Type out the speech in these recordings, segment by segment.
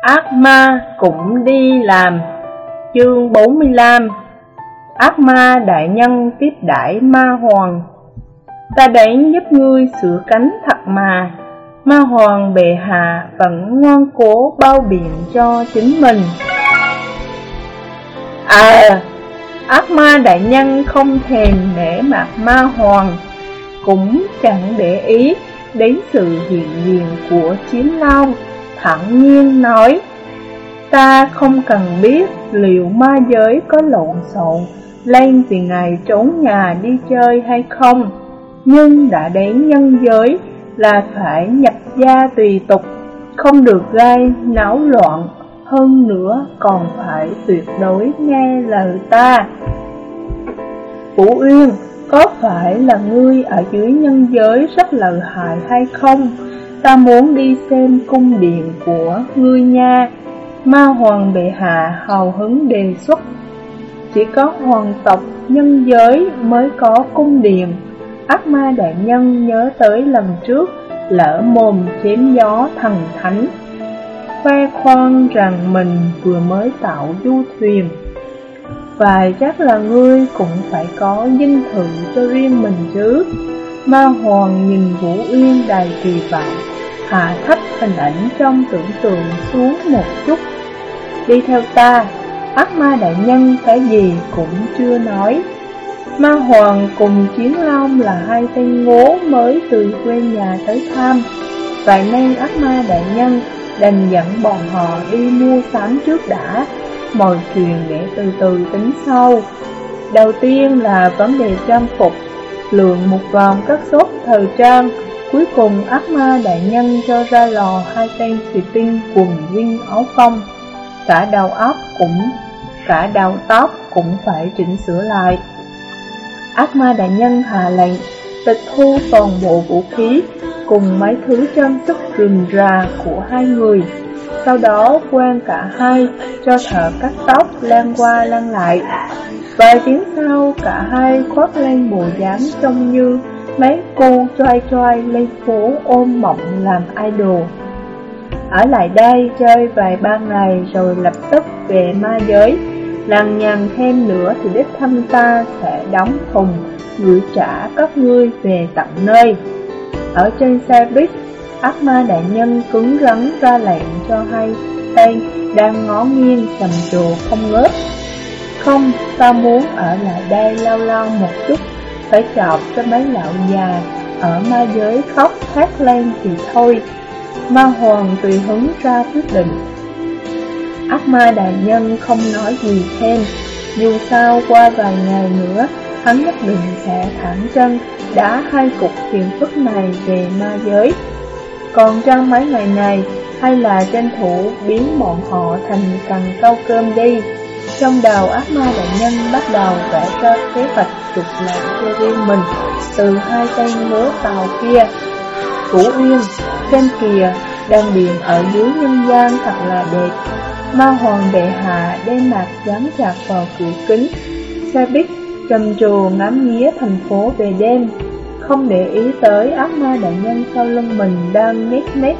Ác ma cũng đi làm. Chương 45 Ác ma đại nhân tiếp đãi ma hoàng. Ta đến giúp ngươi sửa cánh thật mà. Ma hoàng bệ hạ vẫn ngoan cố bao biện cho chính mình. À, ác ma đại nhân không thèm nể mặt ma hoàng Cũng chẳng để ý đến sự hiện diện của chiến long thẳng nhiên nói Ta không cần biết liệu ma giới có lộn xộn lên vì ngày trốn nhà đi chơi hay không Nhưng đã đến nhân giới là phải nhập gia tùy tục Không được gây náo loạn Hơn nữa còn phải tuyệt đối nghe lời ta Vũ Uyên, có phải là ngươi ở dưới nhân giới rất lợi hại hay không? Ta muốn đi xem cung điện của ngươi nha. Ma hoàng bệ hạ hào hứng đề xuất. Chỉ có hoàng tộc nhân giới mới có cung điện. Ác ma đại nhân nhớ tới lần trước, Lỡ mồm chém gió thần thánh. Khoe khoang rằng mình vừa mới tạo du thuyền. Và chắc là ngươi cũng phải có dinh thự cho riêng mình chứ. Ma Hoàng nhìn Vũ Uyên đầy kỳ vọng Hạ thấp hình ảnh trong tưởng tượng xuống một chút. Đi theo ta, Ác ma đại nhân cái gì cũng chưa nói. Ma Hoàng cùng Chiến Long là hai tên ngố mới từ quê nhà tới thăm. Vậy nên ác ma đại nhân đành dẫn bọn họ đi mua sắm trước đã. Mọi chuyện để từ từ tính sau. Đầu tiên là vấn đề trang phục. Lượng một vòng các sốt thời trang. Cuối cùng, ác ma đại nhân cho ra lò hai tên thủy tinh quần viên áo phong Cả đầu óc cũng, cả đầu tóc cũng phải chỉnh sửa lại. Ác ma đại nhân hạ lệnh, tịch thu toàn bộ vũ khí cùng mấy thứ trang sức rườm rà của hai người. Sau đó, quan cả hai cho thợ cắt tóc lan qua lan lại. Vài tiếng sau cả hai khoác lên bộ dáng trông như mấy cô choai choai lên phố ôm mộng làm idol. Ở lại đây chơi vài ba ngày rồi lập tức về ma giới. Lằng nhằng thêm nữa thì đích thăm ta sẽ đóng thùng gửi trả các ngươi về tận nơi. Ở trên xe buýt, ác ma đại nhân cứng rắn ra lệnh cho hai tay đang ngó nghiêng trầm trồ không ngớt. Không, ta muốn ở lại đây lâu lâu một chút phải chọc cho mấy lão già ở ma giới khóc thét lên thì thôi. Ma hoàng tùy hứng ra quyết định. Ác ma đại nhân không nói gì thêm, dù sao qua vài ngày nữa, hắn nhất định sẽ thẳng chân đã hai cục phiền phức này về ma giới. Còn trong mấy ngày này, hay là tranh thủ biến bọn họ thành cần câu cơm đi. Trong đầu ác ma đại nhân bắt đầu vẽ ra kế hoạch trục lạc cho riêng mình từ hai tay múa tàu kia. Củ Uyên, trên kìa, đang điền ở dưới nhân gian thật là đẹp. Ma hoàng bệ hạ đem mặt dán chặt vào cửa kính. Xe buýt trầm trồ ngắm nghía thành phố về đêm, không để ý tới ác ma đại nhân sau lưng mình đang nét mét,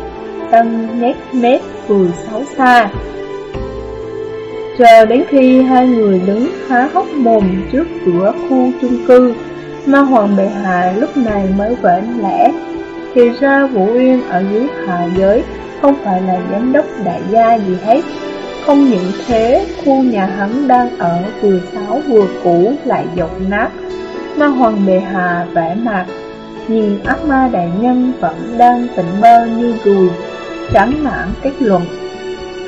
đang nét mét vừa xấu xa. Chờ đến khi hai người đứng há hốc mồm trước cửa khu chung cư, Ma Hoàng Bệ Hạ lúc này mới vỡ lẽ. Thì ra Vũ Uyên ở dưới hạ giới không phải là giám đốc đại gia gì hết. Không những thế, khu nhà hắn đang ở vừa sáu vừa cũ lại dột nát. Ma Hoàng Bệ Hạ vẽ mặt, nhìn ác ma đại nhân vẫn đang tỉnh bơ như rùi, chẳng mãn kết luận.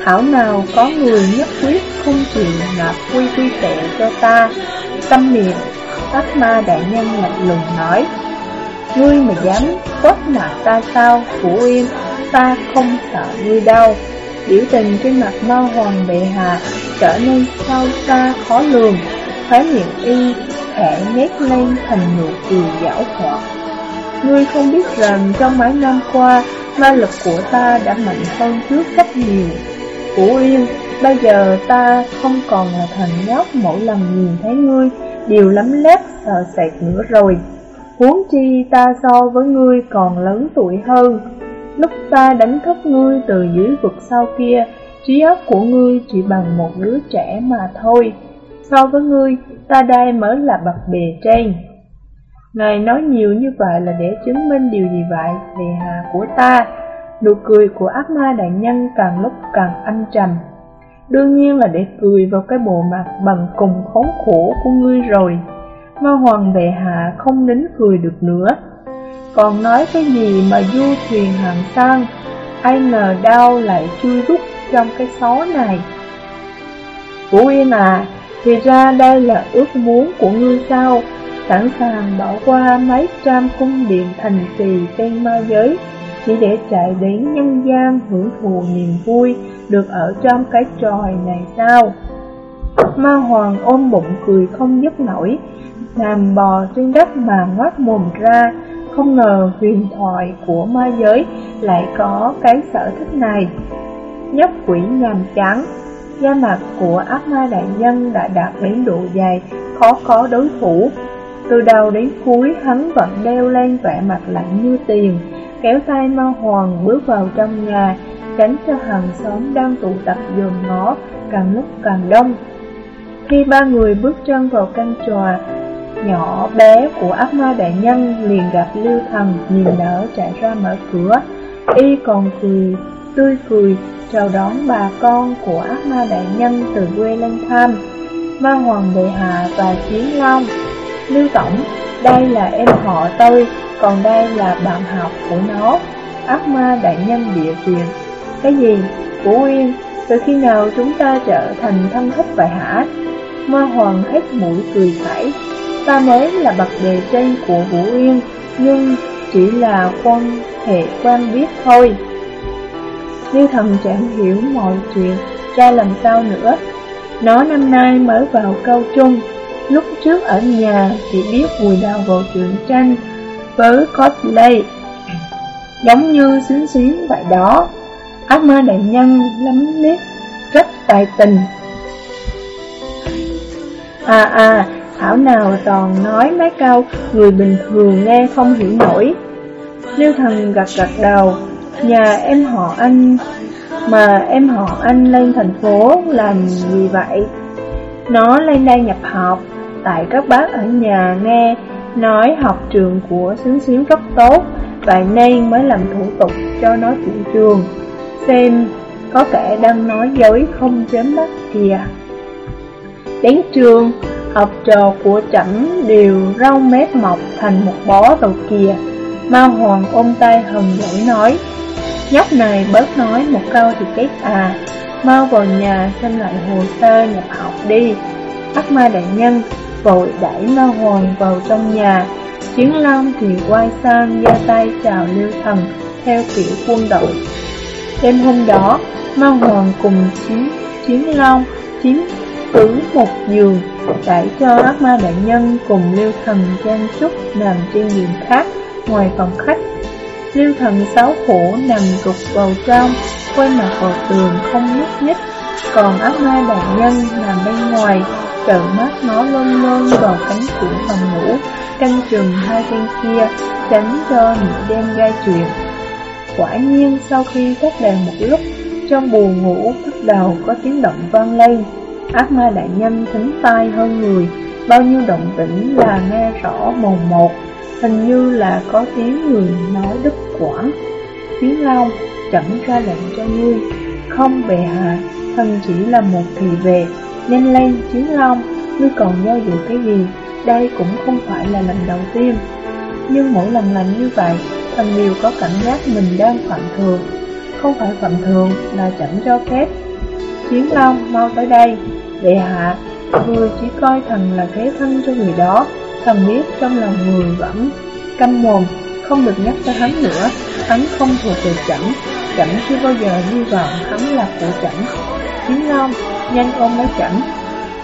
Thảo nào có người nhất quyết không chịu nạp quy quy tệ cho ta. Tâm miệng, ác ma đại nhân lạnh lùng nói Ngươi mà dám quất nạt ta sao, Phủ yên? Ta không sợ ngươi đâu. Biểu tình trên mặt ma hoàng bệ hạ trở nên sâu xa khó lường Khóe miệng y khẽ nhét lên thành nụ cười giảo hoạt. Ngươi không biết rằng trong mấy năm qua Ma lực của ta đã mạnh hơn trước rất nhiều. Phủ yên bây giờ ta không còn là thần nhóc mỗi lần nhìn thấy ngươi đều lắm lép sợ sệt ờ, nữa rồi. Huống chi ta so với ngươi còn lớn tuổi hơn. Lúc ta đánh thức ngươi từ dưới vực sau kia, Trí óc của ngươi chỉ bằng một đứa trẻ mà thôi. So với ngươi, ta đây mới là bậc bề trên. Ngài nói nhiều như vậy là để chứng minh điều gì vậy, về hà của ta? Nụ cười của ác ma đại nhân càng lúc càng âm trầm. Đương nhiên là để cười vào cái bộ mặt bằng cùng khốn khổ của ngươi rồi. Ma hoàng bệ hạ không nín cười được nữa. Còn nói cái gì mà du thuyền hạng sang, ai ngờ đau lại chui rút trong cái xó này. Vũ Yên à, thì ra đây là ước muốn của ngươi sao? Sẵn sàng bỏ qua mấy trăm cung điện thành trì trên ma giới chỉ để chạy đến nhân gian hưởng thụ niềm vui được ở trong cái tròi này sao? Ma hoàng ôm bụng cười không dứt nổi, nằm bò trên đất mà ngoác mồm ra, không ngờ huyền thoại của ma giới lại có cái sở thích này. Nhóc quỷ nhàm chán, da mặt của ác ma đại nhân đã đạt đến độ dày, khó có đối thủ. Từ đầu đến cuối hắn vẫn đeo lên vẻ mặt lạnh như tiền, kéo tay ma hoàng bước vào trong nhà, tránh cho hàng xóm đang tụ tập dồn ngó, càng lúc càng đông. Khi ba người bước chân vào căn tròa, nhỏ bé của ác ma đại nhân liền gặp lưu thần nhìn đỡ chạy ra mở cửa. Y còn cười, tươi cười, chào đón bà con của ác ma đại nhân từ quê lên thăm. Ma hoàng bệ hạ và chiến long. Lưu tổng, đây là em họ tôi, còn đây là bạn học của nó. Ác ma đại nhân địa truyền. Cái gì? Vũ Uyên, từ khi nào chúng ta trở thành thân thích vậy hả? Ma hoàng hết mũi cười khẩy. Ta mới là bậc đề trên của Vũ Uyên, nhưng chỉ là quan hệ quan biết thôi. Như thần chẳng hiểu mọi chuyện ra làm sao nữa. Nó năm nay mới vào câu trung, lúc trước ở nhà chỉ biết vùi đầu vào truyện tranh với cosplay, giống như xuyến xuyến vậy đó. Ác ma đại nhân lắm nét rất tài tình. À à, Thảo nào toàn nói mấy câu người bình thường nghe không hiểu nổi. Liêu thần gật gật đầu, nhà em họ anh mà em họ anh lên thành phố làm gì vậy? Nó lên đây nhập học, tại các bác ở nhà nghe nói học trường của xứng xíu rất tốt, vậy nên mới làm thủ tục cho nó chuyển trường. Xem có kẻ đang nói dối không chém bắt kìa. Đến trường, học trò của chẳng đều rau mép mọc thành một bó đầu kìa. Ma Hoàng ôm tay hầm dỗi nói, nhóc này bớt nói một câu thì kết à, mau vào nhà xem lại hồ sơ nhập học đi. Ác ma đại nhân vội đẩy Ma Hoàng vào trong nhà, Chiến Long thì quay sang ra tay chào Lưu Thần theo kiểu quân đội. Đêm hôm đó, Ma Hoàng cùng Chiến, Chiến Long chiếm cứ một giường, đẩy cho ác ma đại nhân cùng Lưu Thần Trang Trúc nằm trên giường khác ngoài phòng khách. Lưu Thần sáu khổ nằm gục vào trong, quay mặt vào tường không nhúc nhích, còn ác ma đại nhân nằm bên ngoài, trợn mắt nó lôn lôn vào cánh cửa phòng ngủ, canh chừng hai bên kia, tránh cho những đêm gai chuyện. Quả nhiên sau khi tắt đèn một lúc, trong buồn ngủ bắt đầu có tiếng động vang lên. Ác ma đại nhân thính tai hơn người, bao nhiêu động tĩnh là nghe rõ mồn một, hình như là có tiếng người nói đứt quãng. Tiếng lao chẳng ra lệnh cho ngươi, không bề hạ, thần chỉ là một thị về, nhanh lên chiến long, ngươi còn do dự cái gì, đây cũng không phải là lần đầu tiên. Nhưng mỗi lần làm như vậy, thần đều có cảm giác mình đang phạm thường, không phải phạm thường là chẳng cho phép. Chiến long mau tới đây, Đệ hạ, người chỉ coi thần là thế thân cho người đó, thần biết trong lòng người vẫn căm mồm, không được nhắc tới hắn nữa, hắn không thuộc về chẳng, chẳng chưa bao giờ hy vọng hắn là của chẳng. Chiến Long, nhanh ôm lấy chẩn.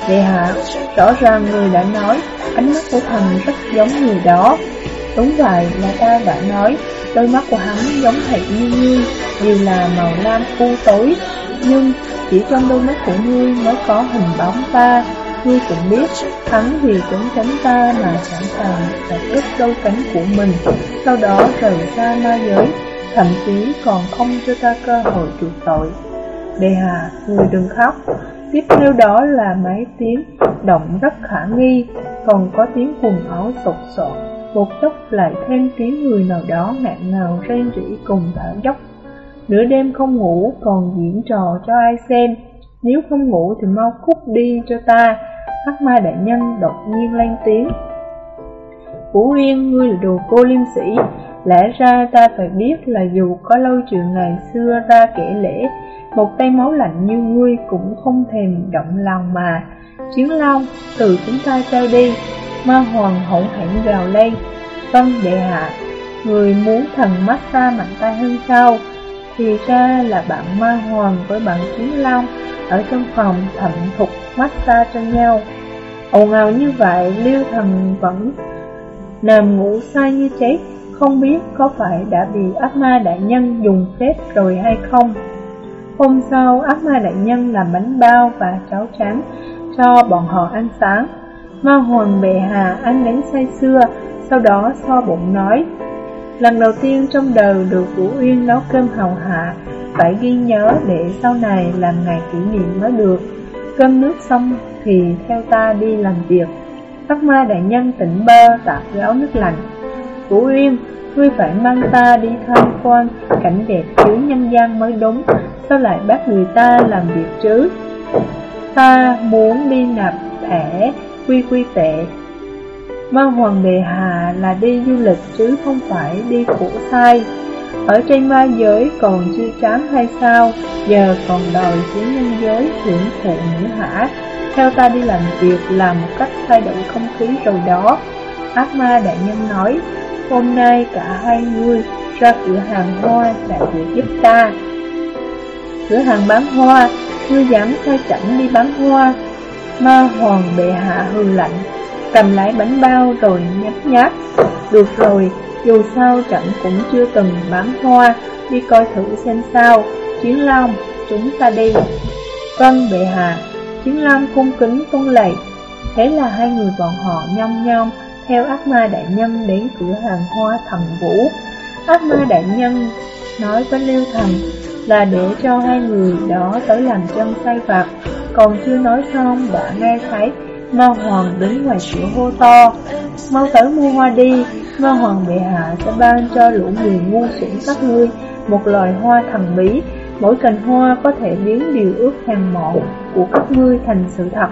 Đệ hạ, rõ ràng người đã nói, ánh mắt của thần rất giống người đó. Đúng vậy là ta đã nói, đôi mắt của hắn giống hệt như ngươi, đều là màu lam u tối, nhưng chỉ trong đôi mắt của ngươi mới có hình bóng ta. Ngươi cũng biết Hắn vì trốn tránh ta mà sẵn sàng chặt đứt đôi cánh của mình. Sau đó rời xa ma giới Thậm chí còn không cho ta cơ hội chuộc tội. Đề Hà, người đừng khóc. Tiếp theo đó là mấy tiếng động rất khả nghi Còn có tiếng quần áo sột soạt Một chốc lại thêm tiếng người nào đó ngạn ngào rên rỉ cùng thở dốc. Nửa đêm không ngủ còn diễn trò cho ai xem. Nếu không ngủ thì mau cút đi cho ta. Hắc ma đại nhân đột nhiên lên tiếng. Vũ Uyên, ngươi là đồ cô liêm sĩ Lẽ ra ta phải biết là dù có lâu chuyện ngày xưa ra kể lễ Một tay máu lạnh như ngươi cũng không thèm động lòng mà. Chiến long, từ chúng ta trao đi Ma hoàng hỗn hãnh gào lên. Vâng đệ hạ Người muốn thần massage mạnh tay hơn sao Thì ra là bạn ma hoàng với bạn chiến long Ở trong phòng thẩm thục massage cho nhau. Ồn ào như vậy Liêu thần vẫn nằm ngủ say như chết không biết có phải đã bị ác ma đại nhân dùng phép rồi hay không. Hôm sau, ác ma đại nhân làm bánh bao và cháo trắng cho bọn họ ăn sáng. Ma hoàng bệ hà ăn đến say xưa Sau đó so bụng nói, Lần đầu tiên trong đời được Vũ Uyên nấu cơm hầu hạ, Phải ghi nhớ để sau này làm ngày kỷ niệm mới được. Cơm nước xong thì theo ta đi làm việc. Ác ma đại nhân tỉnh bơ tạt gáo nước lạnh. Vũ Uyên, ngươi phải mang ta đi tham quan cảnh đẹp dưới nhân gian mới đúng Sao lại bắt người ta làm việc chứ? Ta muốn đi nạp thẻ quy quy tệ. Ma Hoàng Bề Hà là đi du lịch chứ không phải đi khổ sai Ở trên ma giới còn chưa chán hay sao? Giờ còn đòi xuống nhân giới hưởng thụ nữa hả? Theo ta đi làm việc là một cách thay đổi không khí rồi đó. Ác ma đại nhân nói Hôm nay cả hai người ra cửa hàng hoa đại để giúp ta. Cửa hàng bán hoa, ngươi dám sai chảnh đi bán hoa. Ma hoàng bệ hạ hư lạnh Cầm lấy bánh bao rồi nhấp nháp. Được rồi, dù sao chẳng cũng chưa từng bán hoa Đi coi thử xem sao. Chiến Long, chúng ta đi. Vâng bệ hạ Chiến Long cung kính tuân lạy. Thế là hai người bọn họ nhong nhong theo ác ma đại nhân đến cửa hàng hoa thần vũ. Ác ma đại nhân nói với Lưu Thần là để cho hai người đó tới làm chân say vặt, còn chưa nói xong đã nghe thấy Ma Hoàng đứng ngoài cửa hô to, mau tới mua hoa đi, Ma Hoàng bệ hạ sẽ ban cho lũ người ngu xuẩn các ngươi một loài hoa thần bí, mỗi cành hoa có thể biến điều ước hàng mộ của các ngươi thành sự thật.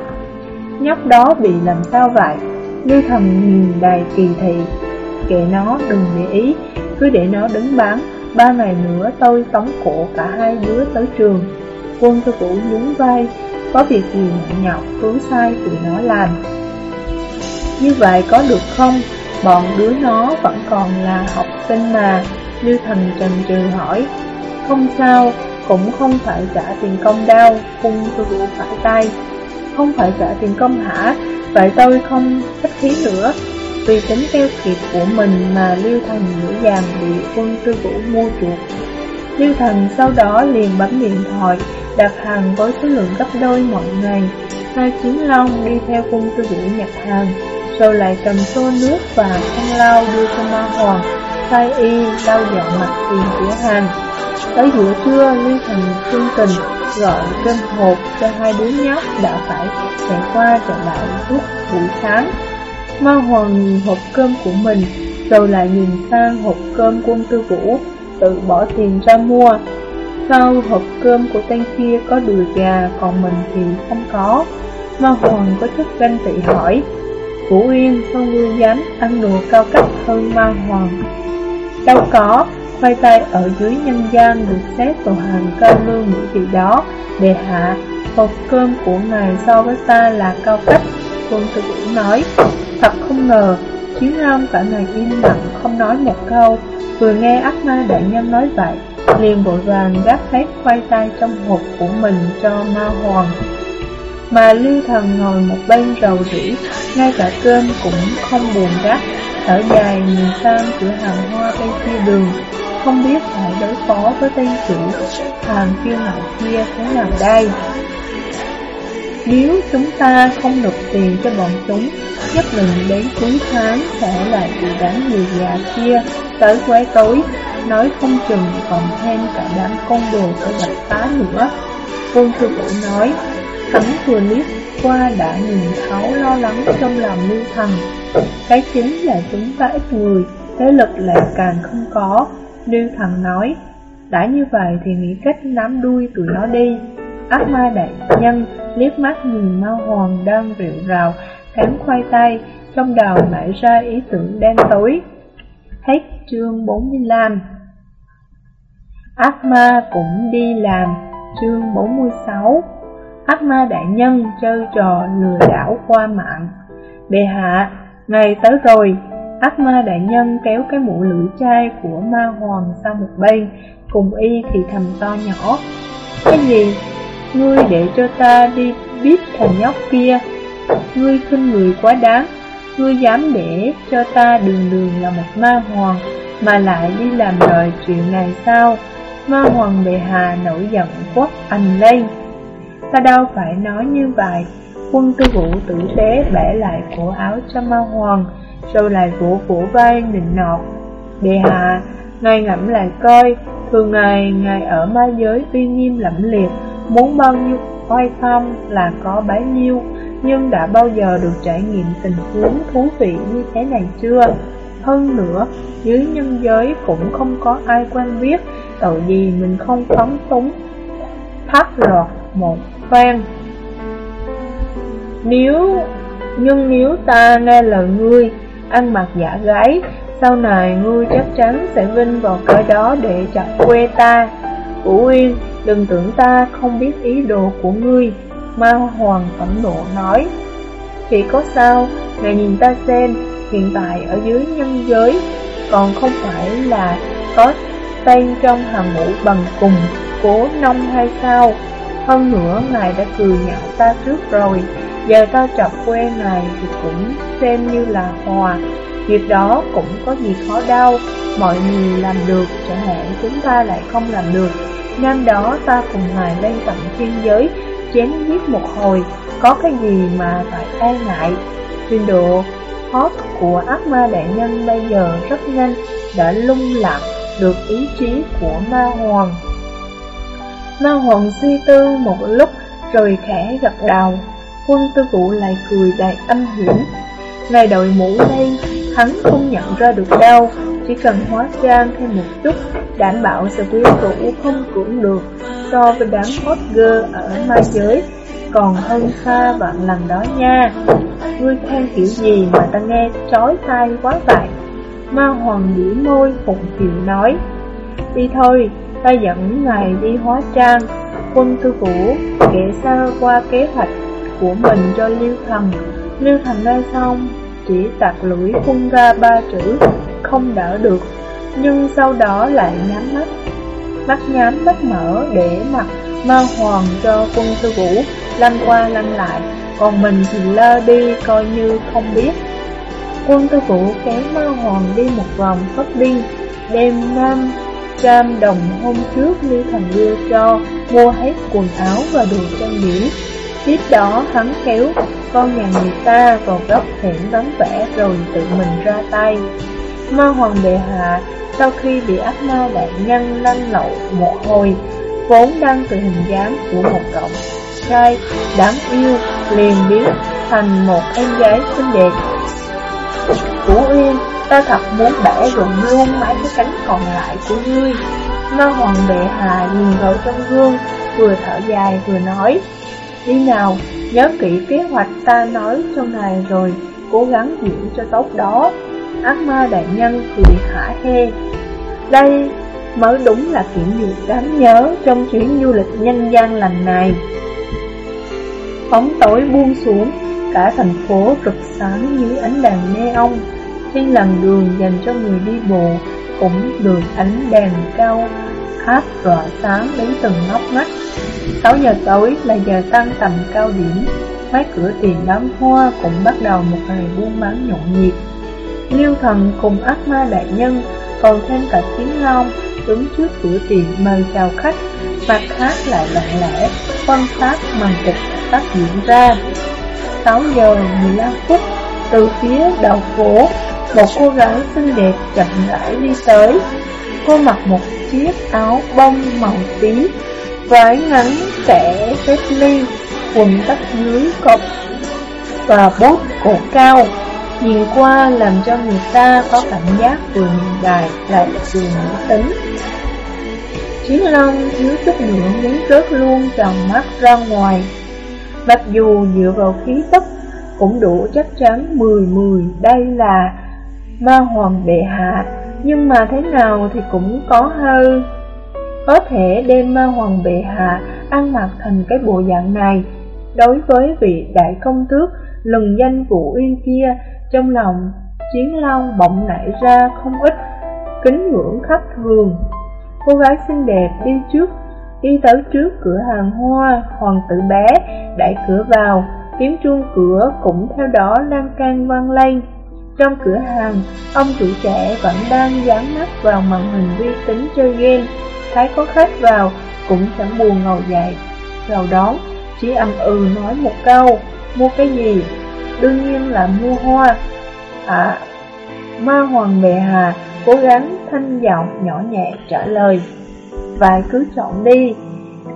Nhóc đó bị làm sao vậy? Lưu thần nhìn đài kỳ thị Kệ nó đừng để ý Cứ để nó đứng bán Ba ngày nữa tôi tống cổ cả hai đứa tới trường Quân tư vũ nhún vai Có việc gì nặng nhọc cứ sai tụi nó làm Như vậy có được không? Bọn đứa nó vẫn còn là học sinh mà Lưu thần trần trừ hỏi Không sao, cũng không phải trả tiền công đau Quân tư vũ phải tay Không phải trả tiền công hả? Vậy tôi không thích khí nữa. Vì tính keo kiệt của mình mà Liêu Thần dễ dàng bị quân tư vũ mua chuộc. Liêu Thần sau đó liền bấm điện thoại, đặt hàng với số lượng gấp đôi mọi ngày. Hai chiến long đi theo quân tư vũ nhập hàng, Rồi lại cầm xô nước và khăn lau đưa cho ma hoàng Sai y lau dọn mặt tiền cửa hàng. Tới giữa trưa Liêu Thần chương tình gọi cơm hộp cho hai đứa nhóc đã phải chạy qua trở lại suốt buổi sáng. Ma Hoàng nhìn hộp cơm của mình, rồi lại nhìn sang hộp cơm quân tư vũ, tự bỏ tiền ra mua. Sau hộp cơm của tên kia có đùi gà, còn mình thì không có. Ma Hoàng có chút ganh tị hỏi, Vũ Uyên sao ngươi dám ăn đồ cao cấp hơn Ma Hoàng? Đâu có, khoai tây ở dưới nhân gian được xếp vào hàng cao lương mỹ vị đó. để hạ, hộp cơm của ngài so với ta là cao cấp. Quân tử vũ nói, thật không ngờ, Chiến Long cả ngày im lặng không nói một câu, vừa nghe ác ma đại nhân nói vậy, liền vội vàng gác hết khoai tây trong hộp của mình cho ma hoàng. Mà lưu thần ngồi một bên rầu rĩ, ngay cả cơm cũng không buồn gắp thở dài nhìn sang cửa hàng hoa bên kia đường, không biết phải đối phó với tên chủ hàng kiêu ngạo kia thế nào đây. Nếu chúng ta không nộp tiền cho bọn chúng, nhất định đến cuối tháng sẽ lại bị đám người già kia tới quấy tối, nói không chừng còn thêm cả đám con đồ tới gặp phá nữa. Quân sư phụ nói, hắn vừa liếc qua đã nhìn thấu lo lắng trong lòng lưu thần. Cái chính là chúng ta ít người, thế lực lại càng không có nương thần nói, đã như vậy thì nghĩ cách nắm đuôi tụi nó đi. Ác ma đại nhân liếc mắt nhìn ma hoàng đang rượu rào, cắn khoai tây, trong đầu nảy ra ý tưởng đen tối. Hết chương 45 Ác ma cũng đi làm chương 46 Ác ma đại nhân chơi trò lừa đảo qua mạng Bệ hạ, ngày tới rồi Ác ma đại nhân kéo cái mũ lưỡi chai của ma hoàng sang một bên, Cùng y thì thầm to nhỏ. Cái gì? Ngươi để cho ta đi biết thằng nhóc kia. Ngươi khinh người quá đáng. Ngươi dám để cho ta đường đường là một ma hoàng, Mà lại đi làm lời chuyện này sao? Ma hoàng bệ hạ nổi giận quát anh lên. Ta đâu phải nói như vậy. Quân tư vũ tử tế bẻ lại cổ áo cho ma hoàng rồi lại vỗ vỗ vai nịnh nọt Bệ hạ, ngài ngẫm lại coi Thường ngày, ngài ở ma giới uy nghiêm lẫm liệt Muốn bao nhiêu oai phong là có bấy nhiêu Nhưng đã bao giờ được trải nghiệm tình huống thú vị như thế này chưa? Hơn nữa, dưới nhân giới cũng không có ai quen biết Tội gì mình không phóng túng Thắt lọt một phen Nếu Nhưng nếu ta nghe lời ngươi Ăn mặc giả gái, Sau này ngươi chắc chắn sẽ vinh vào cái đó để chặt quê ta. Vũ Uyên, Đừng tưởng ta không biết ý đồ của ngươi, Ma Hoàng phẫn nộ nói. Thì có sao? Ngài nhìn ta xem, Hiện tại ở dưới nhân giới, Còn không phải là có tên trong hàng ngũ bằng cùng Cố nông hay sao? Hơn nữa, ngài đã cười nhạo ta trước rồi. Giờ ta chọc quê ngài thì cũng xem như là hòa. Việc đó cũng có gì khó đau Mọi người làm được, Chẳng hạn chúng ta lại không làm được? Năm đó ta cùng ngài lên tận thiên giới, Chém giết một hồi. Có cái gì mà phải e ngại? Trình độ hot của ác ma đại nhân bây giờ rất nhanh, Đã lung lạc được ý chí của ma hoàng. Ma hoàng suy tư một lúc, Rồi khẽ gật đầu. Quân tư vụ lại cười đầy âm hiểm. Ngài đội mũ đây, Hắn không nhận ra được đâu Chỉ cần hóa trang thêm một chút Đảm bảo sẽ quyến rũ không cưỡng được So với đám hot girl ở ma giới. Còn hơn xa vạn lần đó nha Ngươi khen kiểu gì mà ta nghe trói tai quá vậy? Ma hoàng nhỉ môi phụng chịu nói Đi thôi, ta dẫn ngài đi hóa trang Quân tư vũ kể sơ qua kế hoạch của mình cho lưu Thần. Lưu Thần nghe xong, chỉ tạc lưỡi phun ra ba chữ, không đỡ được. Nhưng sau đó lại nhắm mắt. Mắt nhắm, mắt mở để mặt ma hoàng cho quân sư vũ, lăn qua lăn lại. Còn mình thì lơ đi, coi như không biết. Quân tư vũ kéo ma hoàng đi một vòng khóc đi. Đem nam trăm đồng hôm trước Lưu Thành đưa cho Mua hết quần áo và đồ trang điểm. Tiếp đó hắn kéo con nhà người ta vào góc hẻm vắng vẻ rồi tự mình ra tay. Ma hoàng bệ hạ sau khi bị ác ma đại nhân lăn lậu một hồi, vốn đang từ hình dáng của một cậu trai đáng yêu liền biến thành một em gái xinh đẹp. Vũ Yên, ta thật muốn bẻ rụng luôn mấy cái cánh còn lại của ngươi. Ma hoàng bệ hạ nhìn vào trong gương, vừa thở dài vừa nói, đi nào, Nhớ kỹ kế hoạch ta nói trong này rồi Cố gắng diễn cho tốt đó. Ác ma đại nhân cười hả hê. Đây mới đúng là kỷ niệm đáng nhớ Trong chuyến du lịch nhân gian lần này. Bóng tối buông xuống Cả thành phố rực sáng như ánh đèn neon. Trên làn đường dành cho người đi bộ Cũng được ánh đèn cao khát rọi sáng đến từng ngóc ngách. 6 giờ tối là giờ tăng tầm cao điểm. Mấy cửa tiền đám hoa cũng bắt đầu một ngày buôn bán nhộn nhịp. Liêu thần cùng ác ma đại nhân Còn thêm cả tiếng long, Đứng trước cửa tiền mời chào khách. Mặt khác lại lặng lẽ, Quan sát màn kịch tác diễn ra. 6 giờ 15 phút, Từ phía đầu phố, Một cô gái xinh đẹp chậm rãi đi tới. Cô mặc một chiếc áo bông màu tím Váy ngắn kẻ xếp ly Quần tắt dưới cột Và bốt cổ cao. Nhìn qua làm cho người ta có cảm giác vừa hiện đại lại vừa nữ tính Chiến Long thiếu chút nữa muốn rớt luôn tròn mắt ra ngoài. Mặc dù dựa vào khí tức cũng đủ chắc chắn 10-10 đây là ma hoàng bệ hạ, Nhưng mà thế nào thì cũng có hơi. Có thể đem ma hoàng bệ hạ ăn mặc thành cái bộ dạng này. Đối với vị đại công tước lừng danh Vũ Uyên kia, Trong lòng chiến long bỗng nảy ra không ít Kính ngưỡng khắp thường. Cô gái xinh đẹp đi trước, Đi tới trước cửa hàng hoa, Hoàng tử bé đẩy cửa vào, Tiếng chuông cửa cũng theo đó lan can vang lên. Trong cửa hàng, Ông chủ trẻ vẫn đang dán mắt vào màn hình vi tính chơi game. Thấy có khách vào Cũng chẳng buồn ngồi dậy. Rồi đón Chỉ âm ừ nói một câu, Mua cái gì? Đương nhiên là mua hoa. À Ma Hoàng Bệ Hà cố gắng thanh giọng nhỏ nhẹ trả lời và cứ chọn đi.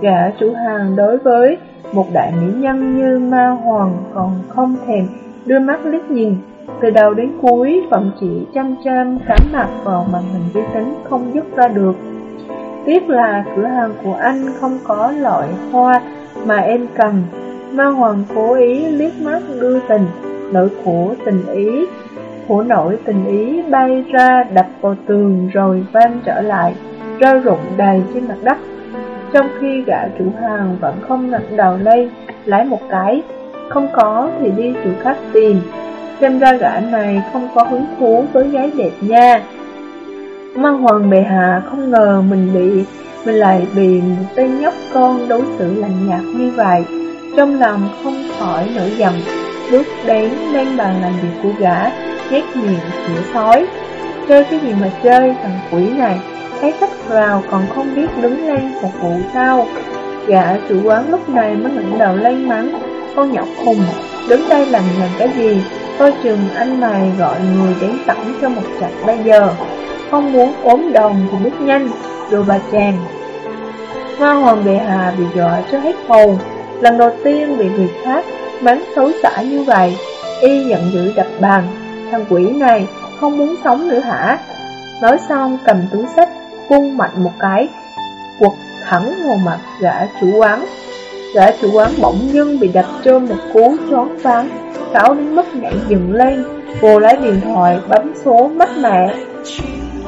Gã chủ hàng đối với một đại mỹ nhân như Ma Hoàng còn không thèm đưa mắt liếc nhìn. Từ đầu đến cuối vẫn chỉ chăm chăm cắm mặt vào màn hình vi tính không dứt ra được. Tiếc là cửa hàng của anh không có loại hoa mà em cần. Ma Hoàng cố ý liếc mắt đưa tình, Nỗi khổ tình ý, Khổ nỗi tình ý bay ra đập vào tường rồi vang trở lại Rơi rụng đầy trên mặt đất. Trong khi gã chủ hàng vẫn không ngẩng đầu lên, Lái một cái, Không có thì đi chủ khách tìm. Xem ra gã này không có hứng thú với gái đẹp nha. Ma Hoàng bệ hạ không ngờ mình bị, Mình lại bị một tên nhóc con đối xử lạnh nhạt như vậy. Trong lòng không khỏi nổi giận, Bước đến lên bàn làm việc của gã Nhét miệng chửi sói Chơi cái gì mà chơi, thằng quỷ này? Thấy khách vào còn không biết đứng lên phục vụ sao? Gã chủ quán lúc này mới ngẩng đầu lên mắng. Con nhóc khùng, Đứng đây làm làm cái gì? Coi chừng anh mày gọi người đến tặng cho một trận bây giờ. Không muốn ốm đồng thì bước nhanh, Đồ bà chàng. Hoa hoàng bệ hạ bị dọa cho hết hồn. Lần đầu tiên bị người khác mắng xấu xả như vậy, Y giận dữ đập bàn. Thằng quỷ này không muốn sống nữa hả? Nói xong cầm túi sách, Vung mạnh một cái, Quật thẳng vào mặt gã chủ quán. Gã chủ quán bỗng dưng bị đập cho một cú choáng váng Cáo đến mức nhảy dừng lên. Cô lấy điện thoại bấm số mất mẹ.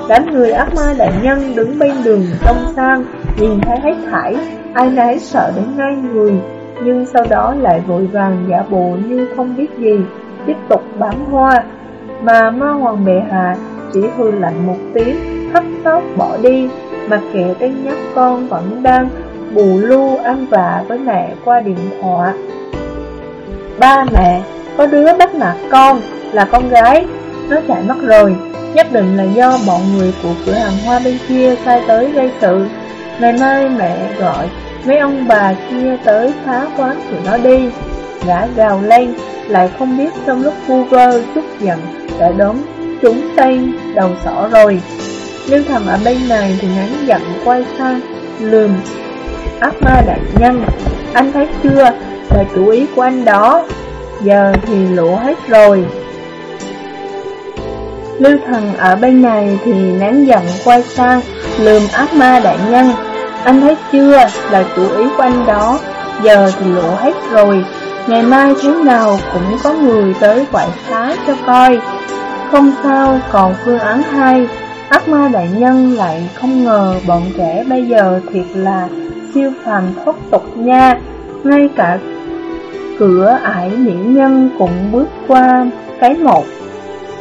Đám người ác ma đại nhân đứng bên đường đông sang Nhìn thấy hết thảy Ai nấy sợ đến ngay người Nhưng sau đó lại vội vàng giả bộ như không biết gì Tiếp tục bám hoa. Mà ma hoàng bệ hạ chỉ hư lạnh một tiếng Hấp tóc bỏ đi Mặc kệ tên nhóc con vẫn đang bù lu ăn vạ với mẹ qua điện thoại. Ba mẹ, có đứa bắt nạt con, là con gái Nó chạy mất rồi, nhất định là do bọn người của cửa hàng hoa bên kia sai tới gây sự. Ngày mai mẹ gọi mấy ông bà kia tới phá quán của nó đi. Gã gào lên, lại không biết trong lúc vu vơ chút giận đã đốm trúng tay đầu sỏ rồi. Lưu thầm ở bên này thì ngắn giận quay sang lườm. Ác ma đại nhân Anh thấy chưa? Là chủ ý của anh đó. Giờ thì lộ hết rồi. Lưu thần ở bên này thì nán giận quay sang lườm ác ma đại nhân. Anh thấy chưa? Là chủ ý của anh đó. Giờ thì lộ hết rồi. Ngày mai thế nào cũng có người tới quậy phá cho coi. Không sao, còn phương án hai. Ác ma đại nhân lại không ngờ bọn trẻ bây giờ thiệt là siêu phàm thoát tục nha. Ngay cả cửa ải mỹ nhân cũng bước qua cái một.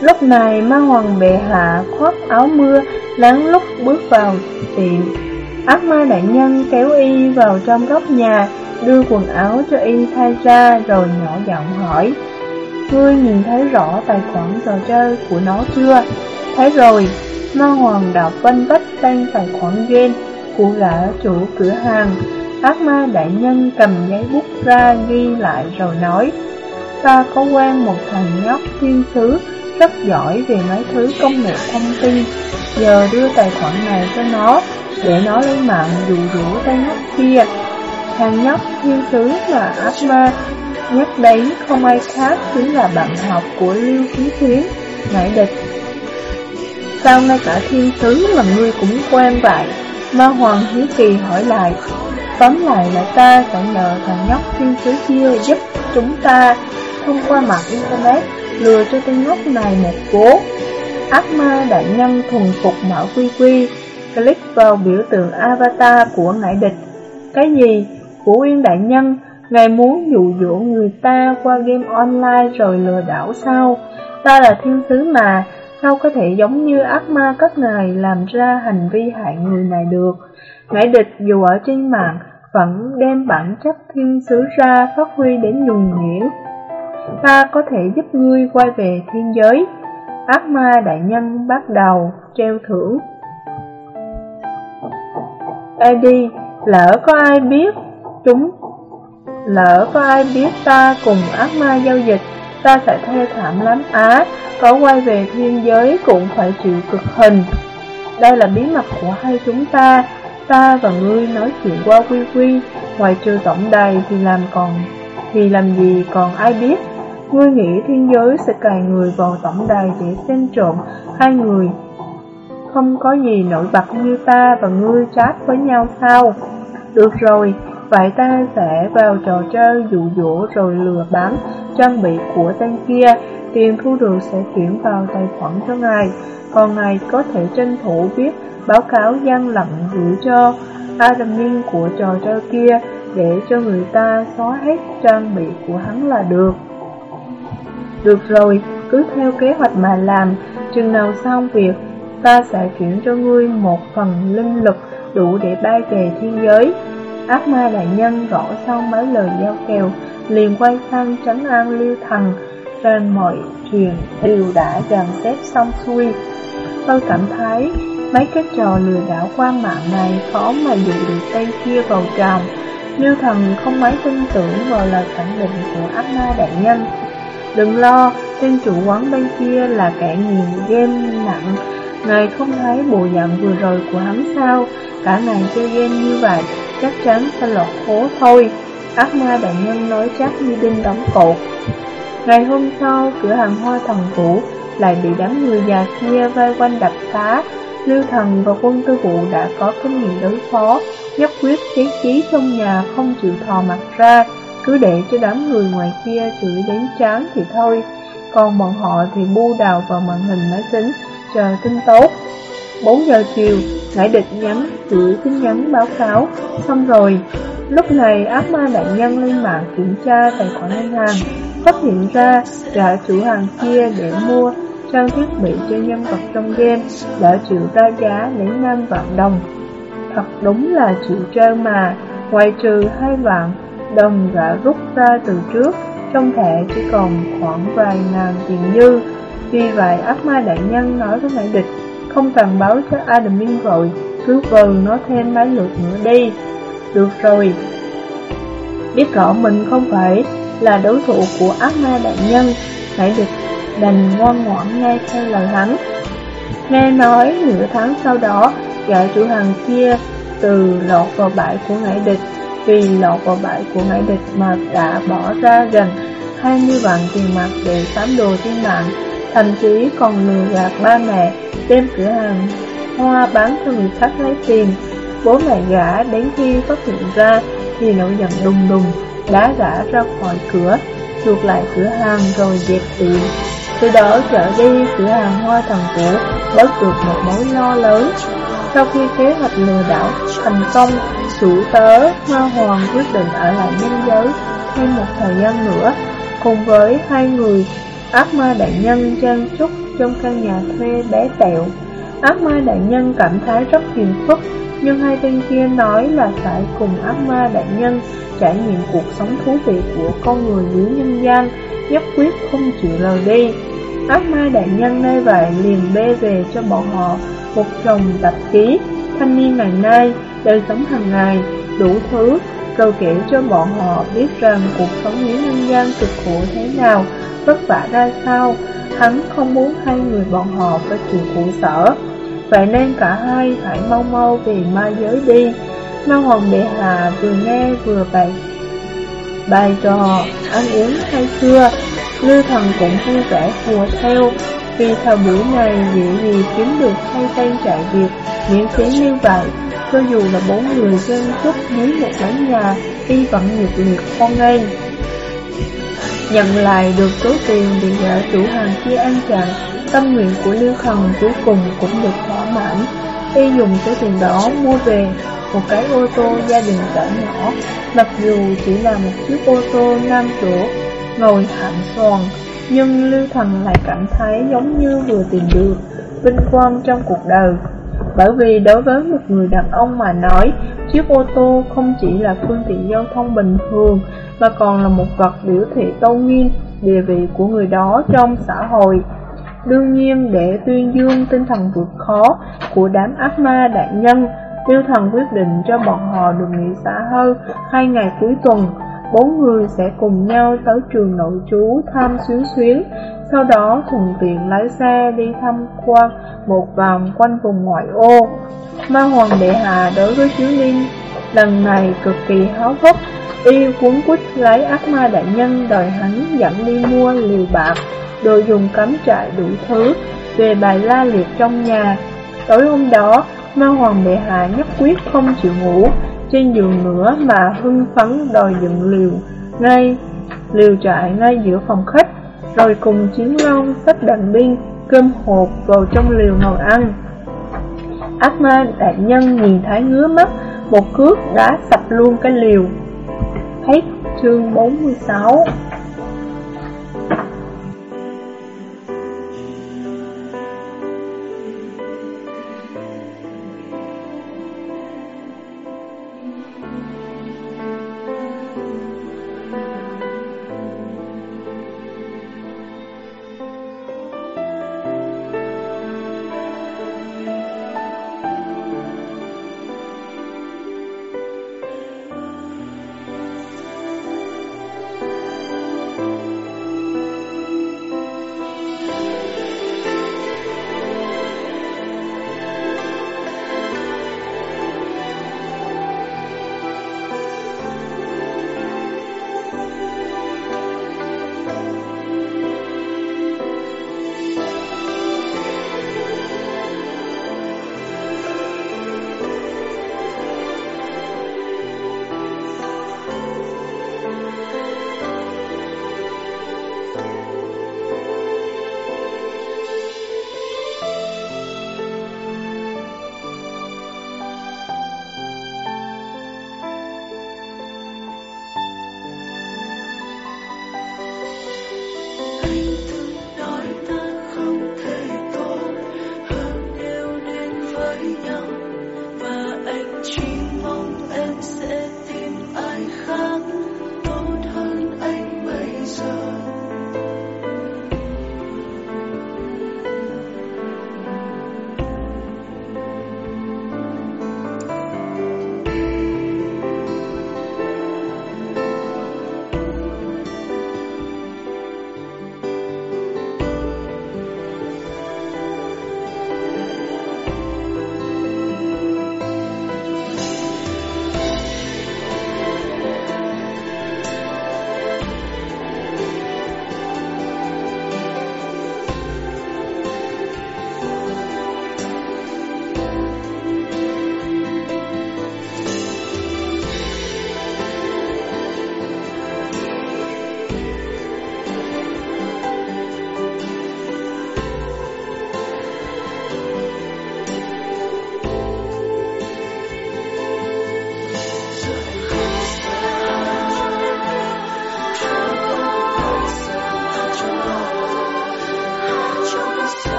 Lúc này ma hoàng bệ hạ khoác áo mưa láng lúc bước vào tiệm Ác ma đại nhân kéo y vào trong góc nhà Đưa quần áo cho y thay ra rồi nhỏ giọng hỏi Ngươi nhìn thấy rõ tài khoản trò chơi của nó chưa? Thấy rồi, Ma Hoàng đọc vân vách tên tài khoản game của gã chủ cửa hàng. Ác ma đại nhân cầm giấy bút ra ghi lại rồi nói Ta có quen một thằng nhóc thiên sứ rất giỏi về mấy thứ công nghệ thông tin giờ đưa tài khoản này cho nó, để nó lên mạng dụ dỗ tay nhóc kia. Thằng nhóc thiên sứ mà Asma nhắc đấy không ai khác chính là bạn học của Lưu Ký Thuyến. ngại địch. Sao ngay cả thiên sứ mà ngươi cũng quen vậy? Ma Hoàng hiếu kỳ hỏi lại. Tóm lại là ta phải nhờ thằng nhóc thiên sứ kia giúp chúng ta thông qua mạng Internet lừa cho tên ngốc này một cố. Ác ma đại nhân thuần phục mở quy quy, click vào biểu tượng avatar của ngải địch. Cái gì? Của Uyên đại nhân, ngài muốn dụ dỗ người ta qua game online rồi lừa đảo sao? Ta là thiên sứ mà, sao có thể giống như ác ma các ngài làm ra hành vi hại người này được? Ngải địch dù ở trên mạng vẫn đem bản chất thiên sứ ra phát huy đến nhuần nhuyễn. Ta có thể giúp ngươi quay về thiên giới. Ác ma đại nhân bắt đầu treo thưởng. Eddie, lỡ có ai biết chúng Lỡ có ai biết ta cùng ác ma giao dịch Ta sẽ thê thảm lắm. Á Có quay về thiên giới cũng phải chịu cực hình. Đây là bí mật của hai chúng ta. Ta và ngươi nói chuyện qua quy quy. Ngoài trừ tổng đài thì làm còn Thì làm gì còn ai biết? Ngươi nghĩ thiên giới sẽ cài người vào tổng đài để xem trộm. Hai người Không có gì nổi bật như ta và ngươi chat với nhau sao? Được rồi, vậy ta sẽ vào trò chơi dụ dỗ rồi lừa bán trang bị của tên kia. Tiền thu được sẽ chuyển vào tài khoản cho ngài. Còn ngài có thể tranh thủ viết báo cáo gian lận gửi cho admin của trò chơi kia để cho người ta xóa hết trang bị của hắn là được. Được rồi, cứ theo kế hoạch mà làm, chừng nào xong việc, ta sẽ chuyển cho ngươi một phần linh lực đủ để bay về thiên giới. Ác ma đại nhân gõ xong mấy lời giao kèo, liền quay sang trấn an lưu thần, rằng mọi chuyện đều đã dàn xếp xong xuôi. Tôi cảm thấy mấy cái trò lừa đảo qua mạng này khó mà dụ được tay kia vào tròn. Lưu thần không mấy tin tưởng vào lời khẳng định của ác ma đại nhân. Đừng lo, tên chủ quán bên kia là kẻ nghiện game nặng. Ngài không thấy bộ dạng vừa rồi của hắn sao? Cả ngày chơi game như vậy, chắc chắn sẽ lọt hố thôi. Ác ma đại nhân nói chắc như đinh đóng cột. Ngày hôm sau, cửa hàng hoa thần vũ lại bị đám người già kia vây quanh đập phá. Lưu thần và quân tư vụ đã có kinh nghiệm đối phó, nhất quyết khí chí trong nhà không chịu thò mặt ra, cứ để cho đám người ngoài kia chửi đến chán thì thôi. Còn bọn họ thì bu đào vào màn hình máy tính, chờ tin tốt. 4 giờ chiều, ngải địch nhắn, gửi tin nhắn báo cáo, xong rồi. Lúc này ác ma đại nhân lên mạng kiểm tra tài khoản ngân hàng, phát hiện ra cả chủ hàng kia để mua trang thiết bị cho nhân vật trong game đã chịu ra giá đến 5 vạn đồng. Thật đúng là chịu trơn mà, ngoài trừ hai vạn đồng đã rút ra từ trước, trong thẻ chỉ còn khoảng vài ngàn tiền dư. Vì vậy ác ma đại nhân nói với ngải địch, không cần báo cho admin rồi, cứ vờ nó thêm mấy lượt nữa đi. Được rồi, biết rõ mình không phải là đối thủ của ác ma đại nhân, ngải địch đành ngoan ngoãn nghe theo lời hắn. Nghe nói nửa tháng sau đó, gã chủ hàng kia từ lọt vào bãi của ngải địch, vì lọt vào bãi của ngải địch mà đã bỏ ra gần 20 vạn tiền mặt để sắm đồ trên mạng, thậm chí còn lừa gạt ba mẹ, đem cửa hàng hoa bán cho người khác lấy tiền. Bố mẹ gã đến khi phát hiện ra thì nổi giận đùng đùng, đá gã ra khỏi cửa, chuột lại cửa hàng rồi dẹp tiệm. Từ đó trở đi, cửa hàng hoa thần vũ bớt được một mối lo lớn. Sau khi kế hoạch lừa đảo thành công, chủ tớ Hoa Hoàng quyết định ở lại biên giới thêm một thời gian nữa, cùng với hai người ác ma đại nhân trang trúc trong căn nhà thuê bé tẹo. Ác ma đại nhân cảm thấy rất phiền phức, nhưng hai tên kia nói là phải cùng ác ma đại nhân trải nghiệm cuộc sống thú vị của con người dưới nhân gian, nhất quyết không chịu rời đi. Ác ma đại nhân nơi vậy liền bê về cho bọn họ một chồng tạp ký, thanh niên ngày nay, đời sống hàng ngày, đủ thứ, rồi kể cho bọn họ biết rằng cuộc sống dưới nhân gian cực khổ thế nào, vất vả ra sao. Hắn không muốn hai người bọn họ phải chịu khổ sở. Vậy nên cả hai phải mau mau về ma giới đi Ma Hoàng Bệ Hạ vừa nghe vừa bày Bài trò ăn uống hay xưa Lưu thần cũng vui vẻ hùa theo vì thời buổi này dễ gì kiếm được thay tay chạy việc Miễn phí như vậy. Cho dù là bốn người dân chút dưới một mái nhà Y vẫn nhiệt liệt con nghênh. Nhận lại được số tiền bị gã chủ hàng kia ăn chặn, Tâm nguyện của Lưu Thần cuối cùng cũng được thỏa mãn. Y dùng số tiền đó mua về, một cái ô tô gia đình cỡ nhỏ, Mặc dù chỉ là một chiếc ô tô năm chỗ, Ngồi hạng xoàn nhưng Lưu Thần lại cảm thấy giống như vừa tìm được Vinh quang trong cuộc đời. Bởi vì đối với một người đàn ông mà nói, Chiếc ô tô không chỉ là phương tiện giao thông bình thường, Mà còn là một vật biểu thị tôn nghiêm, Địa vị của người đó trong xã hội. Đương nhiên, để tuyên dương tinh thần vượt khó của đám ác ma đại nhân Tiêu thần quyết định cho bọn họ được nghỉ xã hơn hai ngày cuối tuần. Bốn người sẽ cùng nhau tới trường nội trú thăm xuyến xuyến, Sau đó thuận tiện lái xe đi tham quan một vòng quanh vùng ngoại ô. Ma Hoàng Đệ Hạ đối với Chiếu Liên lần này cực kỳ háo hức, Y cuốn quýt lấy ác ma đại nhân đòi hắn dẫn đi mua liều bạc, Đồ dùng cắm trại đủ thứ, Về bài la liệt trong nhà. Tối hôm đó, Ma Hoàng đệ Hạ nhất quyết không chịu ngủ trên giường nữa mà hưng phấn đòi dựng liều, ngay, liều trại ngay giữa phòng khách, rồi cùng chiến long xách đàn binh cơm hộp vào trong liều ngồi ăn. Ác ma đại nhân nhìn thấy ngứa mắt, một cước đã sập luôn cái liều. Hết chương 46